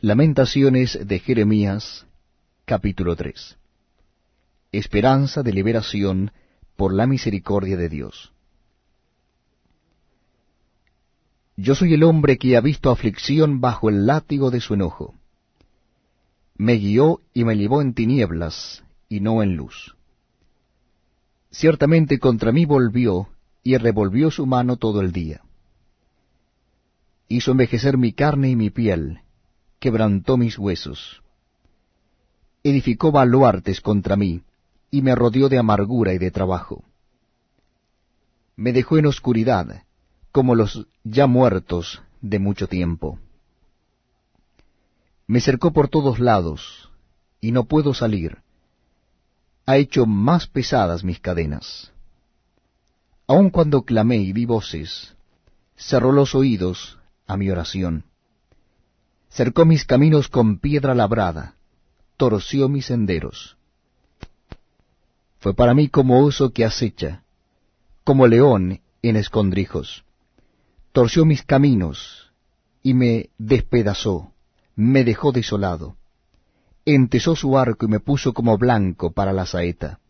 Lamentaciones de Jeremías, capítulo 3. Esperanza de liberación por la misericordia de Dios. Yo soy el hombre que ha visto aflicción bajo el látigo de su enojo. Me guió y me llevó en tinieblas y no en luz. Ciertamente contra mí volvió y revolvió su mano todo el día. Hizo envejecer mi carne y mi piel, quebrantó mis huesos. Edificó baluartes contra mí, y me rodeó de amargura y de trabajo. Me dejó en oscuridad, como los ya muertos de mucho tiempo. Me cercó por todos lados, y no puedo salir. Ha hecho más pesadas mis cadenas. Aun cuando clamé y vi voces, cerró los oídos a mi oración cercó mis caminos con piedra labrada, torció mis senderos. Fue para mí como oso que acecha, como león en escondrijos. Torció mis caminos y me despedazó, me dejó desolado. Entesó su arco y me puso como blanco para la saeta.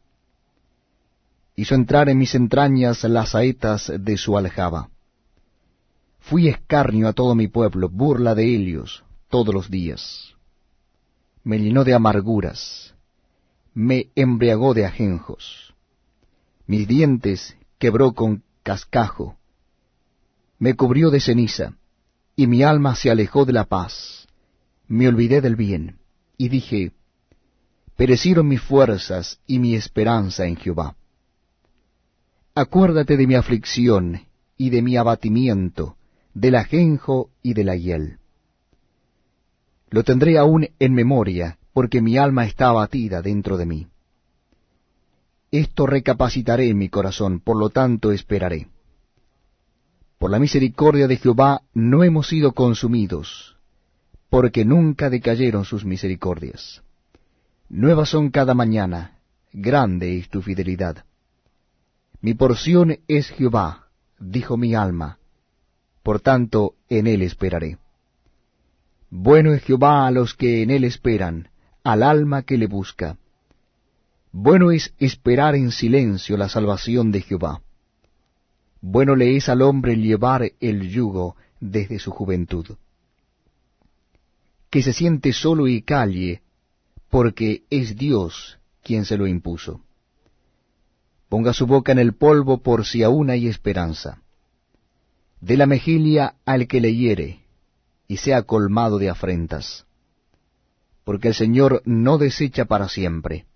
Hizo entrar en mis entrañas las saetas de su aljaba. Fui escarnio a todo mi pueblo, burla de ellos, todos los días. Me llenó de amarguras, me embriagó de ajenjos. Mis dientes quebró con cascajo, me cubrió de ceniza, y mi alma se alejó de la paz. Me olvidé del bien, y dije, perecieron mis fuerzas y mi esperanza en Jehová. Acuérdate de mi aflicción y de mi abatimiento, del ajenjo y de la hiel lo tendré aún en memoria, porque mi alma está abatida dentro de mí. Esto recapacitaré en mi corazón, por lo tanto esperaré. Por la misericordia de Jehová no hemos sido consumidos, porque nunca decayeron sus misericordias. Nuevas son cada mañana, grande es tu fidelidad. Mi porción es Jehová, dijo mi alma, por tanto en él esperaré. Bueno es Jehová a los que en él esperan, al alma que le busca. Bueno es esperar en silencio la salvación de Jehová. Bueno le es al hombre llevar el yugo desde su juventud. Que se siente solo y calle, porque es Dios quien se lo impuso. Ponga su boca en el polvo por si aún hay esperanza. De la mejilia al que le hiere, y sea colmado de afrentas. Porque el Señor no desecha para siempre,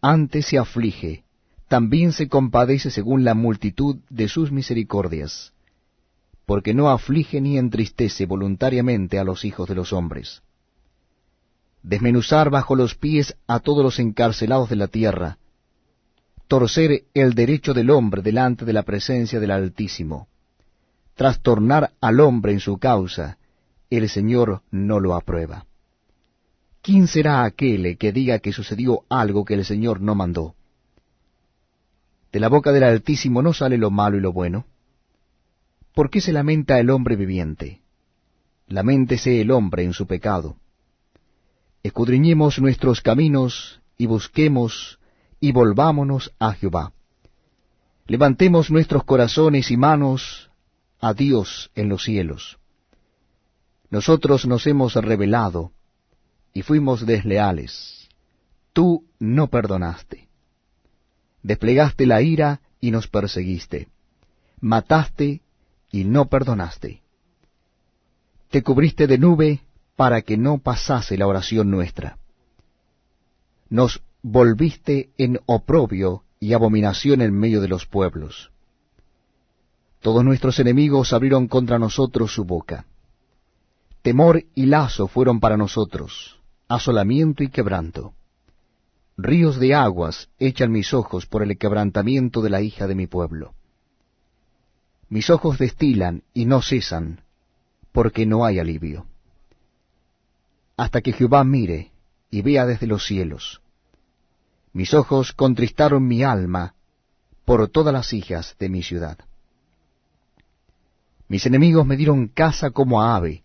antes se aflige, también se compadece según la multitud de sus misericordias, porque no aflige ni entristece voluntariamente a los hijos de los hombres. Desmenuzar bajo los pies a todos los encarcelados de la tierra, torcer el derecho del hombre delante de la presencia del Altísimo, trastornar al hombre en su causa, el Señor no lo aprueba. ¿Quién será aquel que diga que sucedió algo que el Señor no mandó? De la boca del Altísimo no sale lo malo y lo bueno. ¿Por qué se lamenta el hombre viviente? Lamentése el hombre en su pecado. Escudriñemos nuestros caminos y busquemos y volvámonos a Jehová. Levantemos nuestros corazones y manos a Dios en los cielos nosotros nos hemos rebelado y fuimos desleales. Tú no perdonaste. Desplegaste la ira y nos perseguiste. Mataste y no perdonaste. Te cubriste de nube para que no pasase la oración nuestra. Nos volviste en oprobio y abominación en medio de los pueblos. Todos nuestros enemigos abrieron contra nosotros su boca. Temor y lazo fueron para nosotros, asolamiento y quebranto. Ríos de aguas echan mis ojos por el quebrantamiento de la hija de mi pueblo. Mis ojos destilan y no cesan, porque no hay alivio. Hasta que Jehová mire y vea desde los cielos. Mis ojos contristaron mi alma por todas las hijas de mi ciudad. Mis enemigos me dieron caza como a ave,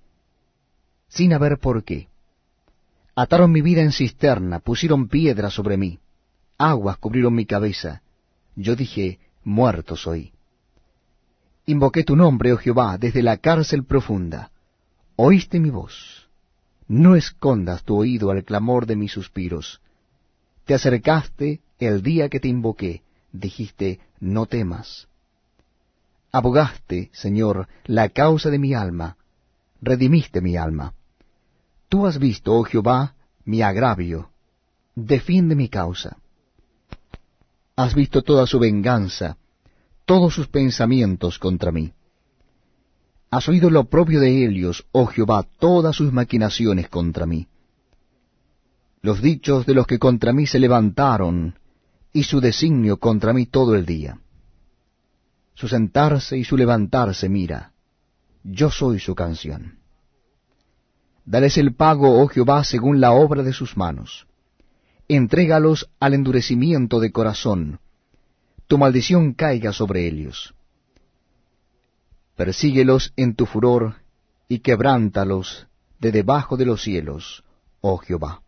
sin haber por qué. Ataron mi vida en cisterna, pusieron piedra sobre mí, aguas cubrieron mi cabeza. Yo dije, muerto soy. Invoqué tu nombre, oh Jehová, desde la cárcel profunda. Oíste mi voz. No escondas tu oído al clamor de mis suspiros. Te acercaste el día que te invoqué, dijiste, no temas. Abogaste, Señor, la causa de mi alma, redimiste mi alma. Tú has visto, oh Jehová, mi agravio, defiende mi causa. Has visto toda su venganza, todos sus pensamientos contra mí. Has oído lo propio de Helios, oh Jehová, todas sus maquinaciones contra mí. Los dichos de los que contra mí se levantaron, y su designio contra mí todo el día. Su sentarse y su levantarse mira, yo soy su canción. Dales el pago, oh Jehová, según la obra de sus manos. Entrégalos al endurecimiento de corazón. Tu maldición caiga sobre ellos. Persíguelos en tu furor y quebrántalos de debajo de los cielos, oh Jehová.